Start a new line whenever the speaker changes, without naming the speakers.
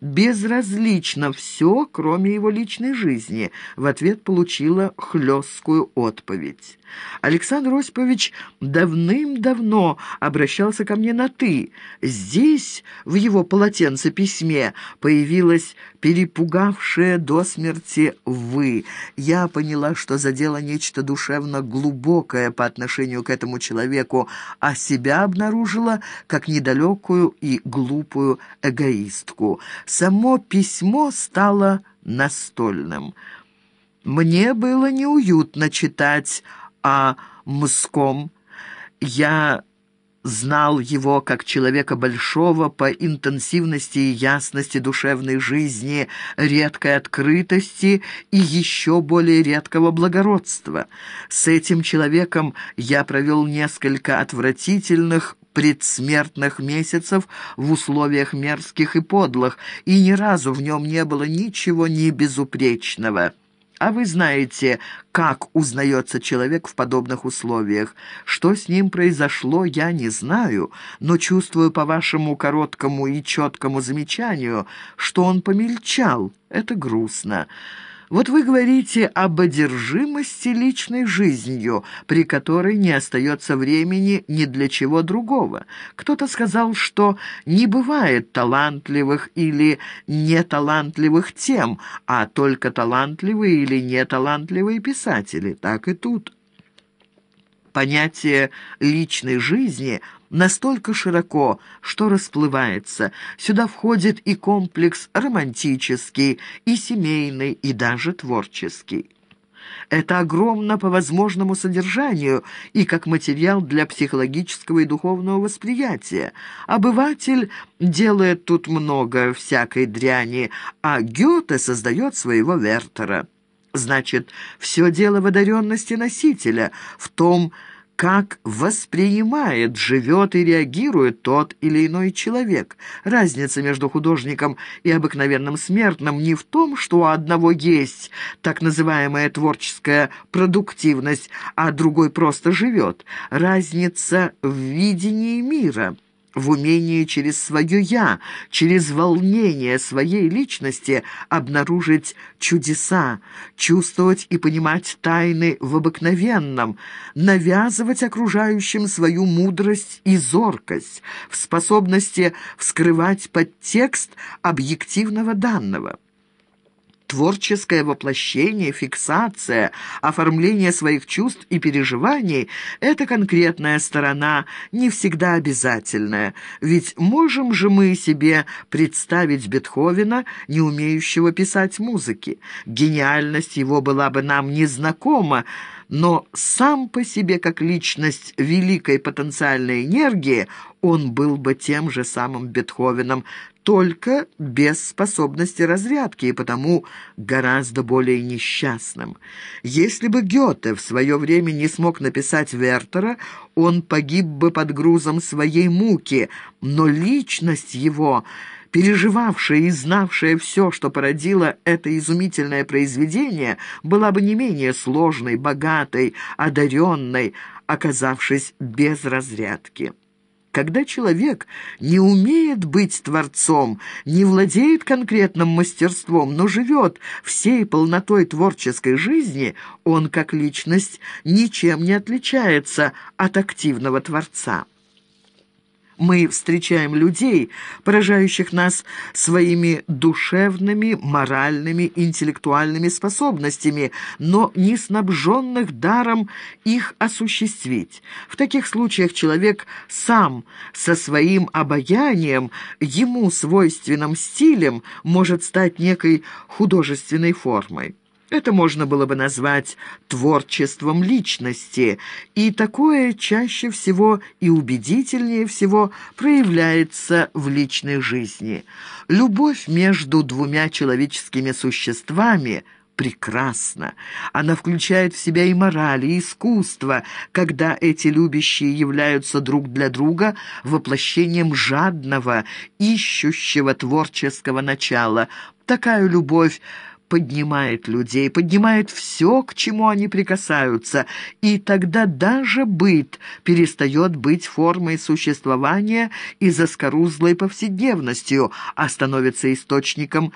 безразлично все, кроме его личной жизни. В ответ получила хлесткую отповедь. Александр Осипович давным-давно обращался ко мне на «ты». Здесь, в его полотенце-письме, появилась перепугавшая до смерти «вы». Я поняла, что задело нечто душевно глубокое по отношению к этому человеку, а себя обнаружила как недалекую и глупую эгоистку. Само письмо стало настольным. Мне было неуютно читать о Мском. Я знал его как человека большого по интенсивности и ясности душевной жизни, редкой открытости и еще более редкого благородства. С этим человеком я провел несколько отвратительных предсмертных месяцев в условиях мерзких и подлых, и ни разу в нем не было ничего не безупречного». А вы знаете, как узнается человек в подобных условиях. Что с ним произошло, я не знаю, но чувствую по вашему короткому и четкому замечанию, что он помельчал. Это грустно. Вот вы говорите об одержимости личной жизнью, при которой не остается времени ни для чего другого. Кто-то сказал, что не бывает талантливых или неталантливых тем, а только талантливые или неталантливые писатели. Так и тут. Понятие личной жизни – настолько широко, что расплывается. Сюда входит и комплекс романтический, и семейный, и даже творческий. Это огромно по возможному содержанию и как материал для психологического и духовного восприятия. Обыватель делает тут много всякой дряни, а Гёте создает своего Вертера. Значит, все дело в одаренности носителя, в том, как воспринимает, живет и реагирует тот или иной человек. Разница между художником и обыкновенным смертным не в том, что у одного есть так называемая творческая продуктивность, а другой просто живет. Разница в видении мира – в умении через свое «я», через волнение своей личности обнаружить чудеса, чувствовать и понимать тайны в обыкновенном, навязывать окружающим свою мудрость и зоркость, в способности вскрывать подтекст объективного данного творческое воплощение, фиксация, оформление своих чувств и переживаний – это конкретная сторона, не всегда обязательная. Ведь можем же мы себе представить Бетховена, не умеющего писать музыки. Гениальность его была бы нам незнакома, но сам по себе, как личность великой потенциальной энергии, он был бы тем же самым Бетховеном, только без способности разрядки и потому гораздо более несчастным. Если бы Гёте в свое время не смог написать Вертера, он погиб бы под грузом своей муки, но личность его переживавшая и знавшая все, что породило это изумительное произведение, была бы не менее сложной, богатой, одаренной, оказавшись без разрядки. Когда человек не умеет быть творцом, не владеет конкретным мастерством, но живет всей полнотой творческой жизни, он, как личность, ничем не отличается от активного творца. Мы встречаем людей, поражающих нас своими душевными, моральными, интеллектуальными способностями, но не снабженных даром их осуществить. В таких случаях человек сам со своим обаянием, ему свойственным стилем, может стать некой художественной формой. Это можно было бы назвать творчеством личности, и такое чаще всего и убедительнее всего проявляется в личной жизни. Любовь между двумя человеческими существами – прекрасна. Она включает в себя и мораль, и искусство, когда эти любящие являются друг для друга воплощением жадного, ищущего творческого начала. Такая любовь поднимает людей, поднимает все, к чему они прикасаются, и тогда даже быт перестает быть формой существования и заскорузлой повседневностью, а становится источником